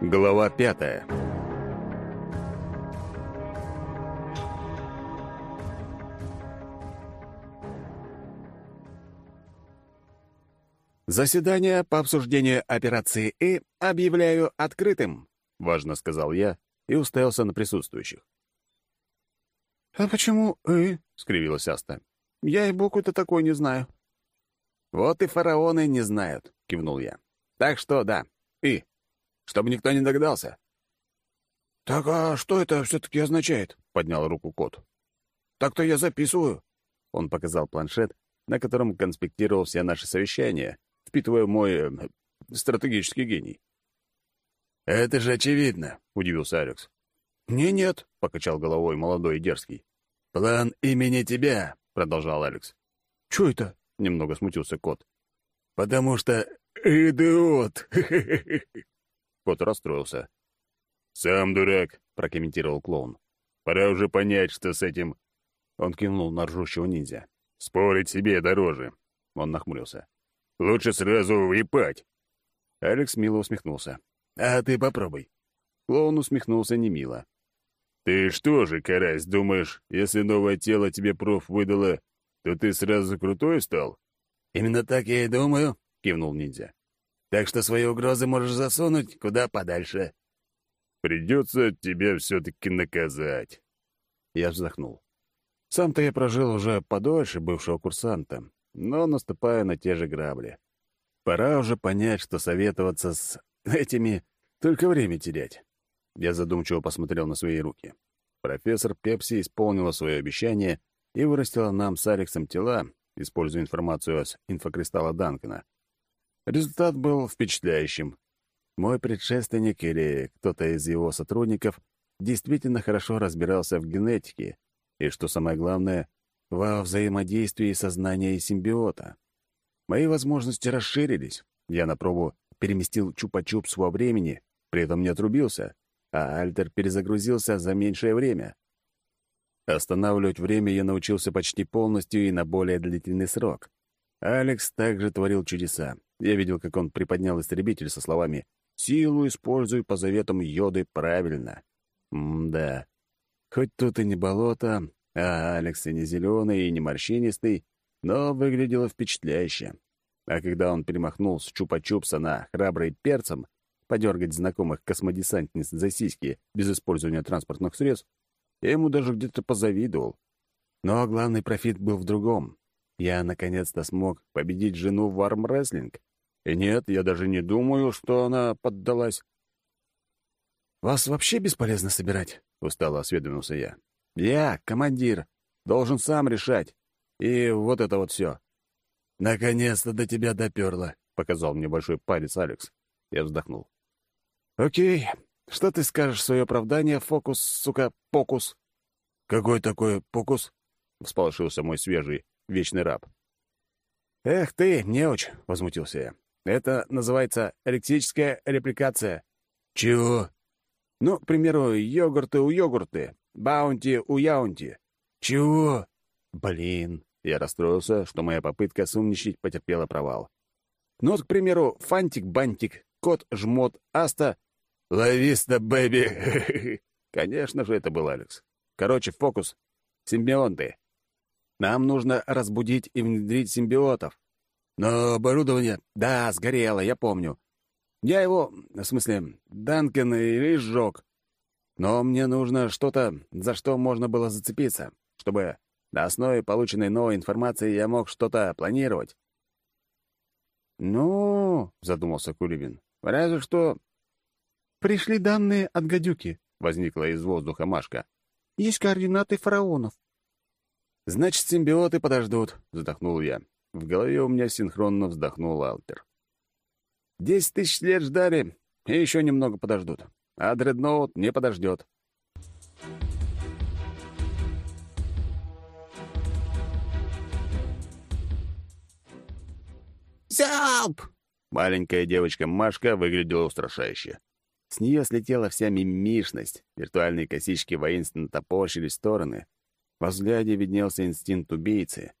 Глава пятая. «Заседание по обсуждению операции «И» объявляю открытым», — важно сказал я и уставился на присутствующих. «А почему «И»?» — скривилась Аста. «Я и буквы-то такой не знаю». «Вот и фараоны не знают», — кивнул я. «Так что да, «И» чтобы никто не догадался». «Так а что это все-таки означает?» — поднял руку кот. «Так-то я записываю». Он показал планшет, на котором конспектировал все наши совещания, впитывая мой э, стратегический гений. «Это же очевидно», — удивился Алекс. «Не нет», — покачал головой молодой и дерзкий. «План имени тебя», — продолжал Алекс. «Чё это?» — немного смутился кот. «Потому что идиот!» Кот расстроился. «Сам дурак», — прокомментировал клоун. «Пора уже понять, что с этим...» Он кивнул на ржущего ниндзя. «Спорить себе дороже». Он нахмурился. «Лучше сразу выпать». Алекс мило усмехнулся. «А ты попробуй». Клоун усмехнулся немило. «Ты что же, карась, думаешь, если новое тело тебе проф выдало, то ты сразу крутой стал?» «Именно так я и думаю», — кивнул ниндзя. Так что свои угрозы можешь засунуть куда подальше. Придется тебя все-таки наказать. Я вздохнул. Сам-то я прожил уже подольше бывшего курсанта, но наступая на те же грабли. Пора уже понять, что советоваться с этими только время терять. Я задумчиво посмотрел на свои руки. Профессор Пепси исполнила свое обещание и вырастила нам с Алексом тела, используя информацию с инфокристалла Данкона. Результат был впечатляющим. Мой предшественник или кто-то из его сотрудников действительно хорошо разбирался в генетике и, что самое главное, во взаимодействии сознания и симбиота. Мои возможности расширились. Я на пробу переместил чупа-чупс во времени, при этом не отрубился, а Альтер перезагрузился за меньшее время. Останавливать время я научился почти полностью и на более длительный срок. Алекс также творил чудеса. Я видел, как он приподнял истребитель со словами «Силу используй по заветам йоды правильно». М-да. Хоть тут и не болото, а Алекс и не зеленый, и не морщинистый, но выглядело впечатляюще. А когда он перемахнул с чупа-чупса на храбрый перцем, подергать знакомых космодесантниц за сиськи без использования транспортных средств, я ему даже где-то позавидовал. Но главный профит был в другом. Я наконец-то смог победить жену в армрестлинг. И нет, я даже не думаю, что она поддалась. «Вас вообще бесполезно собирать?» — устало осведомился я. «Я, командир, должен сам решать. И вот это вот все». «Наконец-то до тебя доперло», — показал мне большой палец Алекс. Я вздохнул. «Окей, что ты скажешь в свое оправдание, фокус, сука, покус?» «Какой такой покус?» — всполошился мой свежий, вечный раб. «Эх ты, неуч!» — возмутился я. «Это называется электрическая репликация». «Чего?» «Ну, к примеру, йогурты у йогурты, баунти у яунти». «Чего?» «Блин!» — я расстроился, что моя попытка сумничать потерпела провал. «Ну вот, к примеру, фантик-бантик, кот-жмот, hasta...» «La vista, baby!» Конечно же, это был Алекс. Короче, фокус. Симбионты. Нам нужно разбудить и внедрить симбиотов. Но оборудование... Да, сгорело, я помню. Я его, в смысле, Данкен и сжег. Но мне нужно что-то, за что можно было зацепиться, чтобы на основе полученной новой информации я мог что-то планировать. «Ну...» — задумался Кулибин. «Разве что...» «Пришли данные от гадюки», — возникла из воздуха Машка. «Есть координаты фараонов. «Значит, симбиоты подождут», — вздохнул я. В голове у меня синхронно вздохнул Алтер. «Десять тысяч лет ждали, и еще немного подождут. А дредноут не подождет». «Залп!» Маленькая девочка Машка выглядела устрашающе. С нее слетела вся мимишность, виртуальные косички воинственно топорщились в стороны, во взгляде виднелся инстинкт убийцы.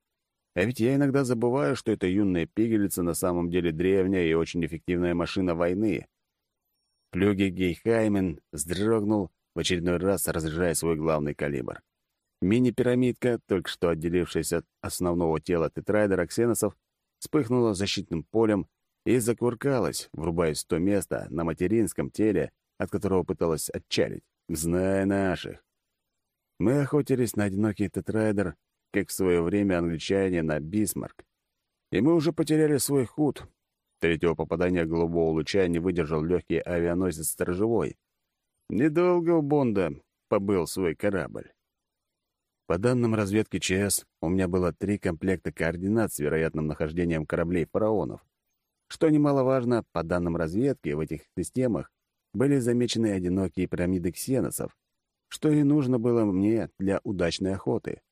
А ведь я иногда забываю, что эта юная пигалица на самом деле древняя и очень эффективная машина войны. Флюги Гейхаймен вздрогнул, в очередной раз разряжая свой главный калибр. Мини-пирамидка, только что отделившаяся от основного тела тетрайдера ксеносов, вспыхнула защитным полем и закуркалась, врубаясь в то место на материнском теле, от которого пыталась отчалить, зная наших. Мы охотились на одинокий тетрайдер, как в свое время англичане на Бисмарк. И мы уже потеряли свой «Худ». Третьего попадания голубого луча не выдержал легкий авианосец «Сторожевой». Недолго у Бонда побыл свой корабль. По данным разведки ЧС, у меня было три комплекта координат с вероятным нахождением кораблей фараонов. Что немаловажно, по данным разведки, в этих системах были замечены одинокие пирамиды ксеносов, что и нужно было мне для удачной охоты.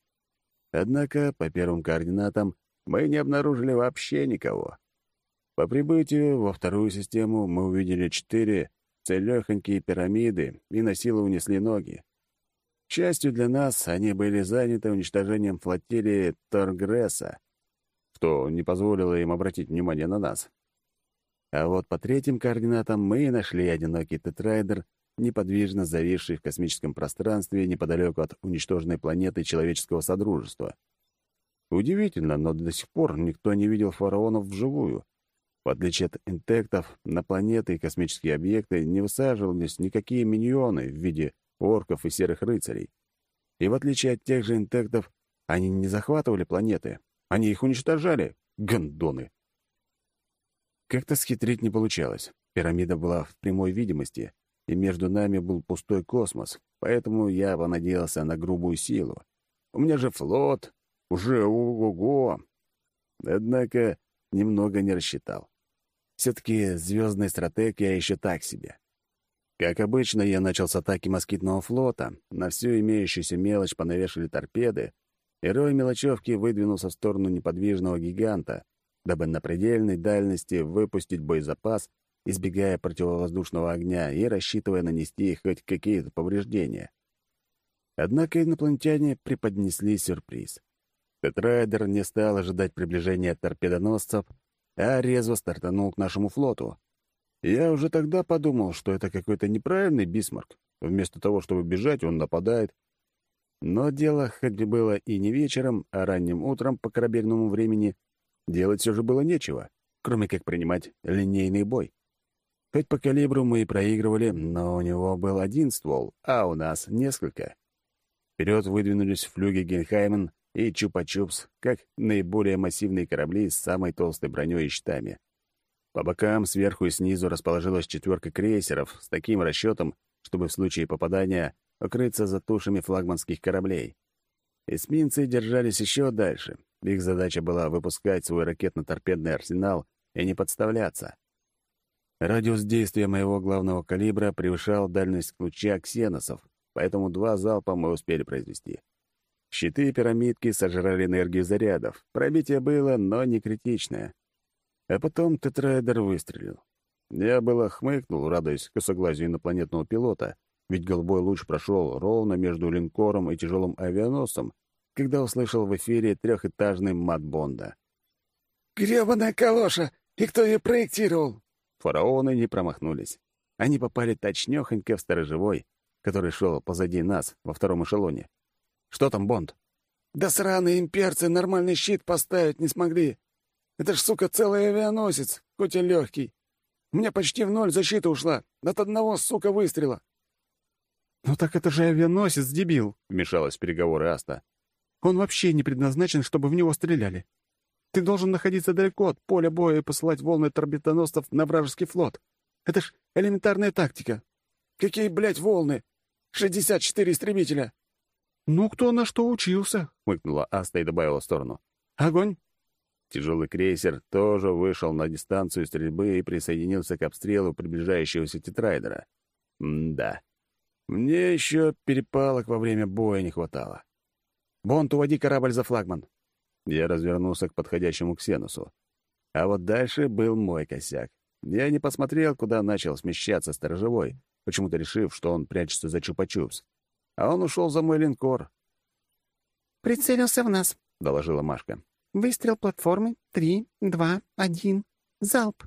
Однако, по первым координатам, мы не обнаружили вообще никого. По прибытию во вторую систему мы увидели четыре целехонькие пирамиды и на силу унесли ноги. К счастью для нас, они были заняты уничтожением флотилии Торгресса, что не позволило им обратить внимание на нас. А вот по третьим координатам мы нашли одинокий тетрайдер, неподвижно зависший в космическом пространстве неподалеку от уничтоженной планеты человеческого содружества. Удивительно, но до сих пор никто не видел фараонов вживую. В отличие от интектов, на планеты и космические объекты не высаживались никакие миньоны в виде орков и серых рыцарей. И в отличие от тех же интектов, они не захватывали планеты, они их уничтожали, гондоны. Как-то схитрить не получалось. Пирамида была в прямой видимости, и между нами был пустой космос, поэтому я понадеялся на грубую силу. У меня же флот, уже ого-го. Однако немного не рассчитал. Все-таки звездный стратег я еще так себе. Как обычно, я начал с атаки москитного флота, на всю имеющуюся мелочь понавешали торпеды, и рой мелочевки выдвинулся в сторону неподвижного гиганта, дабы на предельной дальности выпустить боезапас, избегая противовоздушного огня и рассчитывая нанести хоть какие-то повреждения. Однако инопланетяне преподнесли сюрприз. Тетрайдер не стал ожидать приближения торпедоносцев, а резво стартанул к нашему флоту. Я уже тогда подумал, что это какой-то неправильный бисмарк. Вместо того, чтобы бежать, он нападает. Но дело, хоть было и не вечером, а ранним утром по корабельному времени, делать все же было нечего, кроме как принимать линейный бой. Хоть по калибру мы и проигрывали, но у него был один ствол, а у нас несколько. Вперед выдвинулись флюги Генхаймен и Чупа-Чупс, как наиболее массивные корабли с самой толстой броней и щитами. По бокам, сверху и снизу расположилась четверка крейсеров с таким расчетом, чтобы в случае попадания укрыться за тушами флагманских кораблей. Эсминцы держались еще дальше. Их задача была выпускать свой ракетно-торпедный арсенал и не подставляться. Радиус действия моего главного калибра превышал дальность луча ксеносов, поэтому два залпа мы успели произвести. Щиты и пирамидки сожрали энергию зарядов. Пробитие было, но не критичное. А потом тетрайдер выстрелил. Я было хмыкнул, радуясь косоглазию инопланетного пилота, ведь голубой луч прошел ровно между линкором и тяжелым авианосцем, когда услышал в эфире трехэтажный мат Бонда. «Гребаная калоша! И кто ее проектировал?» Фараоны не промахнулись. Они попали точнёхонько в сторожевой, который шел позади нас во втором эшелоне. «Что там, Бонд?» «Да сраные имперцы нормальный щит поставить не смогли. Это ж, сука, целый авианосец, хоть и легкий. У меня почти в ноль защита ушла от одного, сука, выстрела. «Ну так это же авианосец, дебил!» — вмешалась в переговоры Аста. «Он вообще не предназначен, чтобы в него стреляли. Ты должен находиться далеко от поля боя и посылать волны торпедоносцев на вражеский флот. Это ж элементарная тактика». «Какие, блядь, волны? Шестьдесят четыре истребителя!» «Ну, кто на что учился?» — хмыкнула Аста и добавила в сторону. «Огонь!» Тяжелый крейсер тоже вышел на дистанцию стрельбы и присоединился к обстрелу приближающегося тетрайдера. М-да. Мне еще перепалок во время боя не хватало. «Бонт, уводи корабль за флагман!» Я развернулся к подходящему ксенусу. А вот дальше был мой косяк. Я не посмотрел, куда начал смещаться сторожевой, почему-то решив, что он прячется за чупа-чупс. А он ушел за мой линкор. «Прицелился в нас», — доложила Машка. Выстрел платформы. Три, два, один. Залп.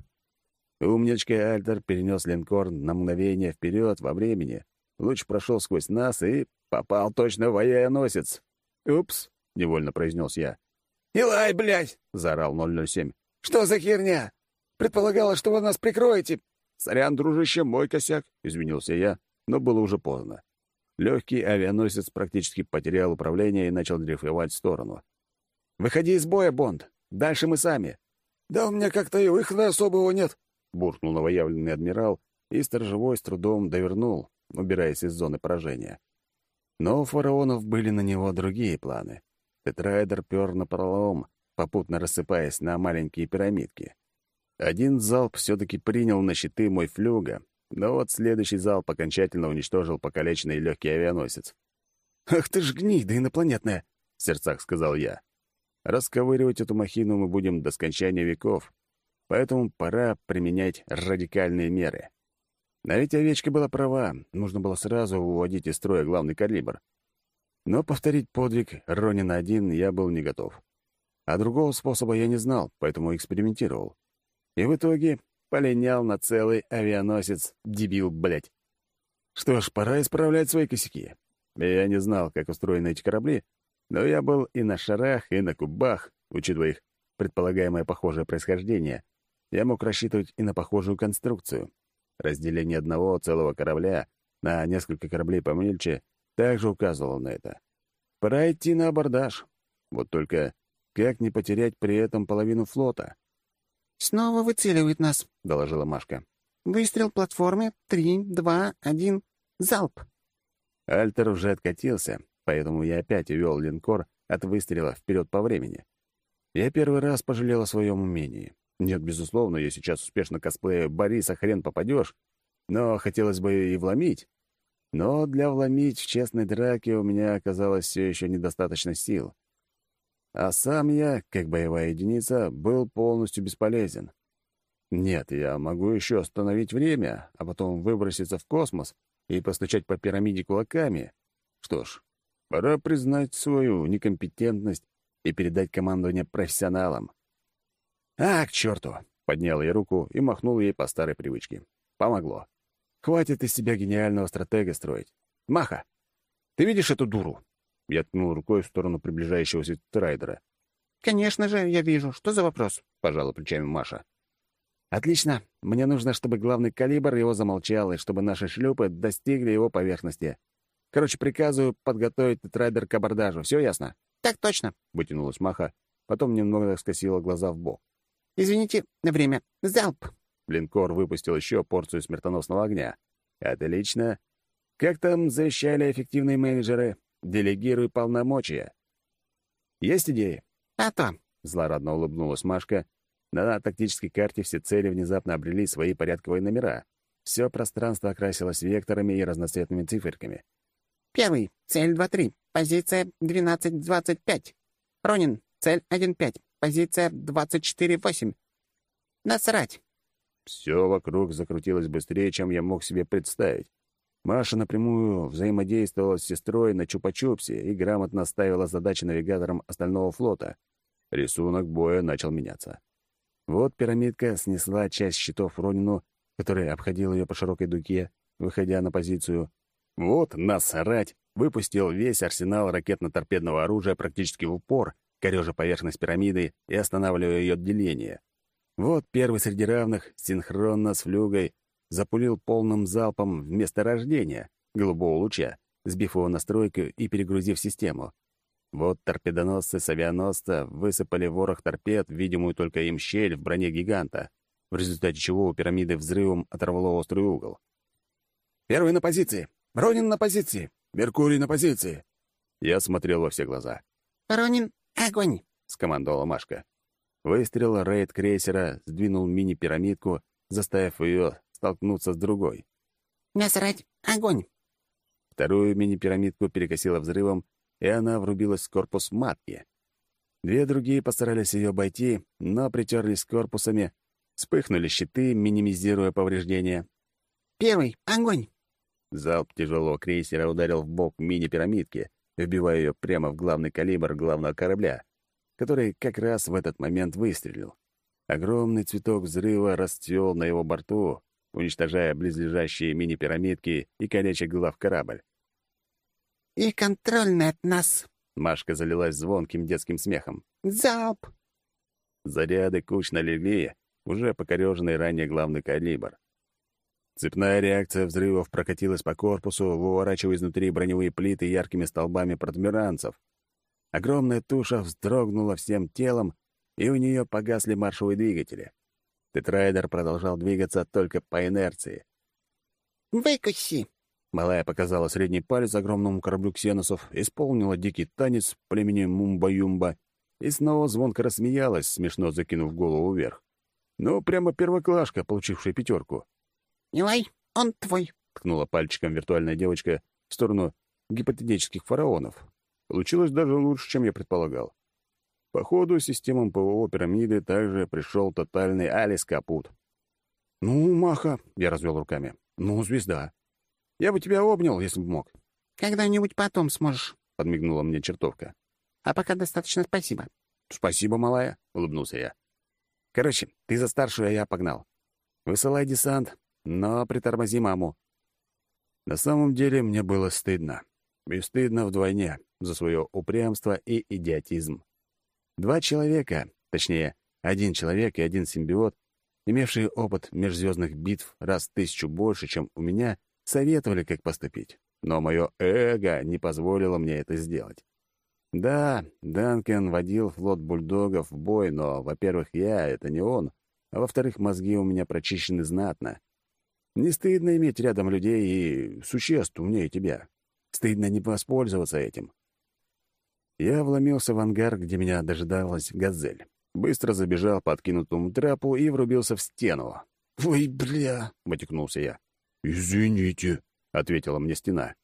Умничка Альтер перенес линкор на мгновение вперед во времени. Луч прошел сквозь нас и попал точно в авианосец. «Упс», — невольно произнес я. «Илай, блядь!» — заорал 007. «Что за херня? Предполагала, что вы нас прикроете!» «Сорян, дружище, мой косяк», — извинился я, но было уже поздно. Легкий авианосец практически потерял управление и начал дрейфовать в сторону. «Выходи из боя, Бонд! Дальше мы сами!» «Да у меня как-то и выхода особого нет!» — буркнул новоявленный адмирал, и сторожевой с трудом довернул, убираясь из зоны поражения. Но у фараонов были на него другие планы. Тетрайдер пер на пролом, попутно рассыпаясь на маленькие пирамидки. Один залп все-таки принял на щиты мой флюга, но вот следующий залп окончательно уничтожил покалеченный легкий авианосец. «Ах ты ж гнида инопланетная!» — в сердцах сказал я. Расковыривать эту махину мы будем до скончания веков, поэтому пора применять радикальные меры. Но ведь овечка была права, нужно было сразу выводить из строя главный калибр. Но повторить подвиг Ронина-1 я был не готов. А другого способа я не знал, поэтому экспериментировал. И в итоге полинял на целый авианосец, дебил, блядь. Что ж, пора исправлять свои косяки. Я не знал, как устроены эти корабли, но я был и на шарах, и на кубах, учитывая их предполагаемое похожее происхождение, я мог рассчитывать и на похожую конструкцию. Разделение одного целого корабля на несколько кораблей помельче также указывало на это. Пора идти на абордаж. Вот только как не потерять при этом половину флота? «Снова выцеливает нас», — доложила Машка. «Выстрел платформе. Три, два, один. Залп». Альтер уже откатился, поэтому я опять увел линкор от выстрела вперед по времени. Я первый раз пожалел о своем умении. Нет, безусловно, я сейчас успешно косплею Бориса хрен попадешь, но хотелось бы и вломить. Но для вломить в честной драке у меня оказалось все еще недостаточно сил. А сам я, как боевая единица, был полностью бесполезен. Нет, я могу еще остановить время, а потом выброситься в космос и постучать по пирамиде кулаками. Что ж, пора признать свою некомпетентность и передать командование профессионалам. «А, к черту!» — поднял я руку и махнул ей по старой привычке. Помогло. Хватит из себя гениального стратега строить. Маха, ты видишь эту дуру? Я ткнул рукой в сторону приближающегося трайдера. «Конечно же, я вижу. Что за вопрос?» — пожала плечами Маша. «Отлично. Мне нужно, чтобы главный калибр его замолчал, и чтобы наши шлюпы достигли его поверхности. Короче, приказываю подготовить тетрайдер к абордажу. Все ясно?» «Так точно», — вытянулась Маха, потом немного скосила глаза в бок. «Извините, время. Залп!» Линкор выпустил еще порцию смертоносного огня. «Отлично. Как там завещали эффективные менеджеры? Делегируй полномочия». «Есть идеи?» «А то!» — злорадно улыбнулась Машка. На тактической карте все цели внезапно обрели свои порядковые номера. Все пространство окрасилось векторами и разноцветными циферками. «Первый. Цель 2-3. Позиция 12-25. Ронин. Цель 1-5. Позиция 24-8. Насрать!» Все вокруг закрутилось быстрее, чем я мог себе представить. Маша напрямую взаимодействовала с сестрой на Чупа-Чупсе и грамотно ставила задачи навигаторам остального флота. Рисунок боя начал меняться. Вот пирамидка снесла часть щитов Ронину, который обходил ее по широкой дуге, выходя на позицию. Вот, насрать, выпустил весь арсенал ракетно-торпедного оружия практически в упор, корежа поверхность пирамиды и останавливая ее деление. Вот первый среди равных, синхронно с флюгой, запулил полным залпом в месторождение голубого луча, сбив его настройку и перегрузив систему. Вот торпедоносцы с авианосца высыпали ворох торпед, видимую только им щель в броне гиганта, в результате чего у пирамиды взрывом оторвало острый угол. «Первый на позиции! Ронин на позиции! Меркурий на позиции!» Я смотрел во все глаза. «Ронин, огонь!» — скомандовала Машка. Выстрел рейд крейсера сдвинул мини-пирамидку, заставив ее столкнуться с другой. «Насрать! Огонь!» Вторую мини-пирамидку перекосило взрывом, и она врубилась в корпус матки. Две другие постарались ее обойти, но притерлись корпусами, вспыхнули щиты, минимизируя повреждения. «Первый! Огонь!» Залп тяжелого крейсера ударил в бок мини-пирамидки, вбивая ее прямо в главный калибр главного корабля, который как раз в этот момент выстрелил. Огромный цветок взрыва расцвел на его борту, уничтожая близлежащие мини-пирамидки и колечек глав корабль. «И контрольный от нас!» Машка залилась звонким детским смехом. «Залп!» Заряды кучно легли, уже покореженный ранее главный калибр. Цепная реакция взрывов прокатилась по корпусу, выворачивая изнутри броневые плиты яркими столбами протмиранцев. Огромная туша вздрогнула всем телом, и у нее погасли маршевые двигатели. Тетрайдер продолжал двигаться только по инерции. «Выкуси!» Малая показала средний палец огромному кораблю ксеносов, исполнила дикий танец племени Мумба-Юмба и снова звонко рассмеялась, смешно закинув голову вверх. Ну, прямо первоклашка, получившая пятерку. «Милай, он твой!» — ткнула пальчиком виртуальная девочка в сторону гипотетических фараонов. Получилось даже лучше, чем я предполагал. Походу, системам ПВО пирамиды также пришел тотальный Алис Капут. «Ну, Маха!» — я развел руками. «Ну, звезда! Я бы тебя обнял, если бы мог». «Когда-нибудь потом сможешь», — подмигнула мне чертовка. «А пока достаточно спасибо». «Спасибо, малая», — улыбнулся я. «Короче, ты за старшую, а я погнал. Высылай десант, но притормози маму». На самом деле мне было стыдно. И стыдно вдвойне за свое упрямство и идиотизм. Два человека, точнее, один человек и один симбиот, имевшие опыт межзвездных битв раз тысячу больше, чем у меня, советовали, как поступить. Но мое эго не позволило мне это сделать. Да, Данкен водил флот бульдогов в бой, но, во-первых, я — это не он, а во-вторых, мозги у меня прочищены знатно. Не стыдно иметь рядом людей и существ умнее тебя. Стыдно не воспользоваться этим. Я вломился в ангар, где меня дожидалась газель. Быстро забежал по откинутому трапу и врубился в стену. «Ой, бля!» — мотикнулся я. «Извините», — ответила мне стена.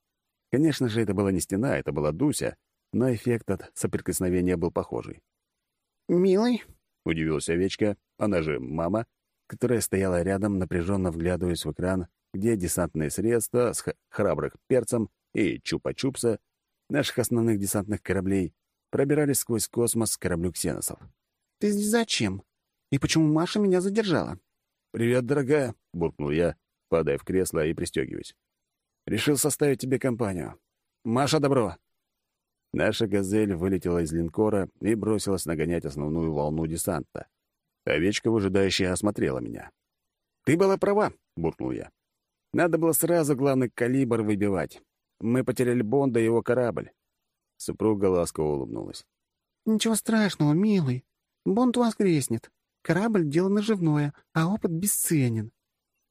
Конечно же, это была не стена, это была Дуся, но эффект от соприкосновения был похожий. «Милый?» — удивилась овечка, она же мама, которая стояла рядом, напряженно вглядываясь в экран, где десантные средства с храбрых перцем и чупа-чупса наших основных десантных кораблей пробирались сквозь космос к кораблю ксеносов. «Ты зачем? И почему Маша меня задержала?» «Привет, дорогая», — буркнул я, падая в кресло и пристегиваясь. «Решил составить тебе компанию. Маша, добро!» Наша «Газель» вылетела из линкора и бросилась нагонять основную волну десанта. Овечка выжидающе осмотрела меня. «Ты была права», — буркнул я. «Надо было сразу главный калибр выбивать. Мы потеряли Бонда и его корабль». Супруга ласково улыбнулась. «Ничего страшного, милый. Бонд воскреснет. Корабль — дело наживное, а опыт бесценен».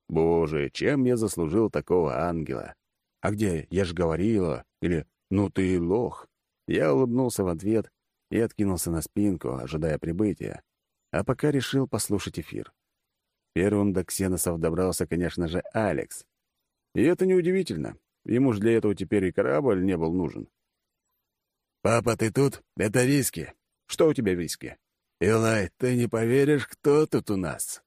«Боже, чем я заслужил такого ангела? А где «я ж говорила» или «ну ты лох»?» Я улыбнулся в ответ и откинулся на спинку, ожидая прибытия, а пока решил послушать эфир. Первым до ксеносов добрался, конечно же, Алекс. И это неудивительно. Ему же для этого теперь и корабль не был нужен. «Папа, ты тут? Это виски». «Что у тебя виски?» «Илай, ты не поверишь, кто тут у нас?»